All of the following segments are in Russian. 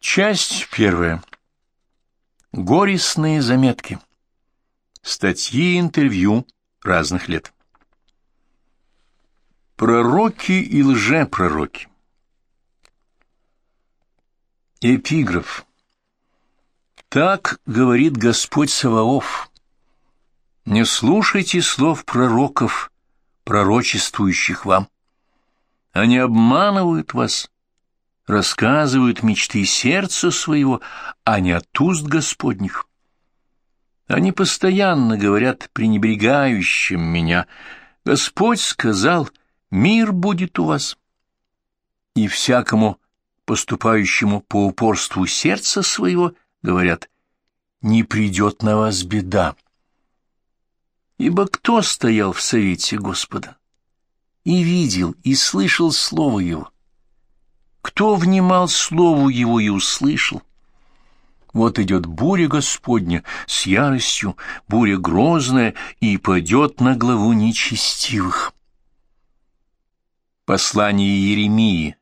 Часть первая. Горестные заметки. Статьи и интервью разных лет. Пророки и лжепророки. Эпиграф. Так говорит Господь Саваоф. Не слушайте слов пророков, пророчествующих вам. Они обманывают вас, рассказывают мечты сердца своего, а не от уст Господних. Они постоянно говорят пренебрегающим меня, «Господь сказал, мир будет у вас». И всякому поступающему по упорству сердца своего говорят, «Не придет на вас беда». Ибо кто стоял в совете Господа? И видел, и слышал слово Его. Кто внимал слову Его и услышал? Вот идет буря Господня с яростью, буря грозная, и падет на главу нечестивых. Послание Еремии,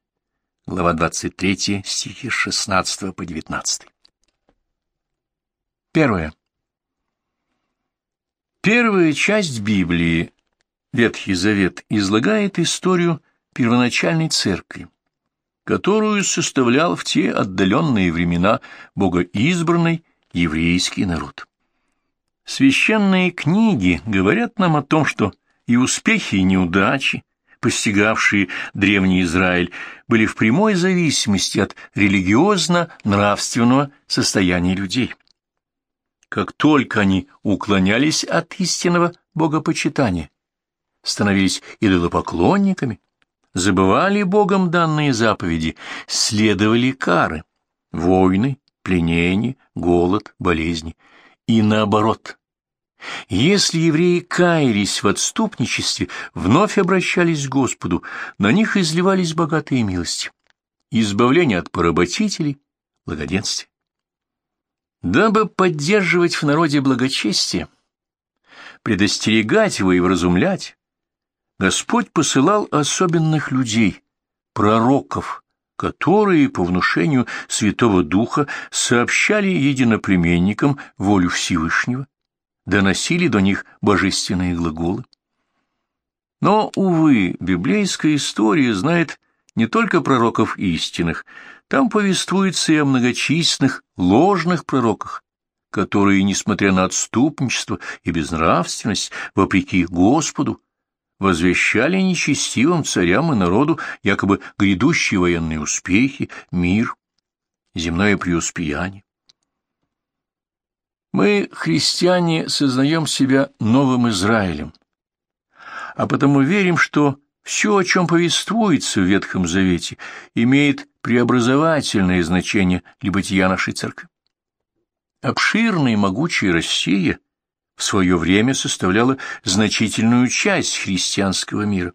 глава 23, стихи 16 по 19. Первое. Первая часть Библии, Ветхий Завет, излагает историю первоначальной церкви, которую составлял в те отдаленные времена богоизбранный еврейский народ. Священные книги говорят нам о том, что и успехи, и неудачи, постигавшие древний Израиль, были в прямой зависимости от религиозно-нравственного состояния людей. Как только они уклонялись от истинного богопочитания, становились идолопоклонниками, забывали Богом данные заповеди, следовали кары, войны, пленения, голод, болезни. И наоборот. Если евреи каялись в отступничестве, вновь обращались к Господу, на них изливались богатые милости, избавление от поработителей, благоденствие. Дабы поддерживать в народе благочестие, предостерегать его и вразумлять, Господь посылал особенных людей, пророков, которые по внушению Святого Духа сообщали единоплеменникам волю Всевышнего, доносили до них божественные глаголы. Но, увы, библейская история знает не только пророков истинных, там повествуется и о многочисленных ложных пророках, которые, несмотря на отступничество и безнравственность, вопреки Господу, возвещали нечестивым царям и народу якобы грядущие военные успехи, мир, земное преуспеяние. Мы, христиане, сознаем себя новым Израилем, а потому верим, что все, о чем повествуется в Ветхом Завете, имеет преобразовательное значение для бытия нашей церкви. Обширная и могучая Россия в свое время составляла значительную часть христианского мира,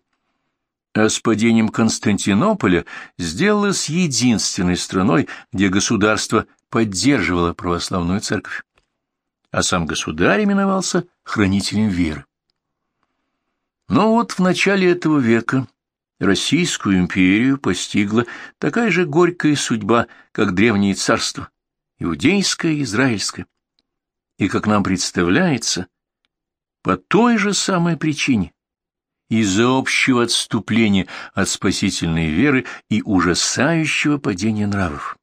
а с падением Константинополя сделалась единственной страной, где государство поддерживало православную церковь, а сам государь именовался хранителем веры. Но вот в начале этого века Российскую империю постигла такая же горькая судьба, как древние царства, иудейское и израильское. И, как нам представляется, по той же самой причине, из-за общего отступления от спасительной веры и ужасающего падения нравов.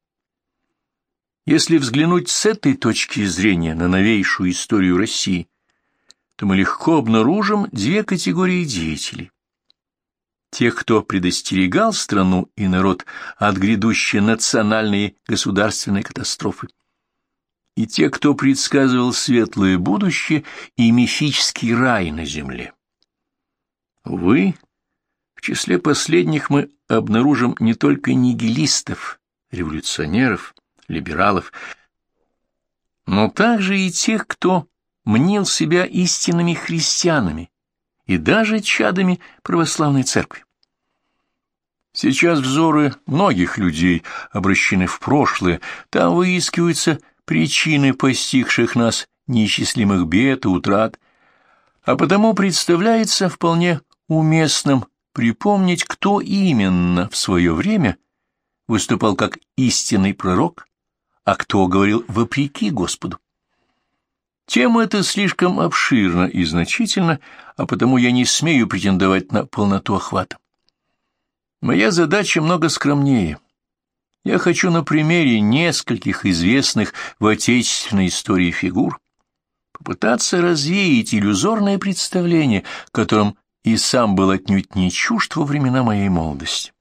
Если взглянуть с этой точки зрения на новейшую историю России, то мы легко обнаружим две категории деятелей. Тех, кто предостерегал страну и народ от грядущей национальной государственной катастрофы, и те, кто предсказывал светлое будущее и мифический рай на земле. Вы, в числе последних мы обнаружим не только нигилистов, революционеров, либералов, но также и тех, кто мнил себя истинными христианами, и даже чадами православной церкви. Сейчас взоры многих людей обращены в прошлое, там выискиваются причины постигших нас неисчислимых бед и утрат, а потому представляется вполне уместным припомнить, кто именно в свое время выступал как истинный пророк а кто говорил вопреки Господу. Тема эта слишком обширна и значительна, а потому я не смею претендовать на полноту охвата. Моя задача много скромнее. Я хочу на примере нескольких известных в отечественной истории фигур попытаться развеять иллюзорное представление, которым и сам был отнюдь не чужд во времена моей молодости.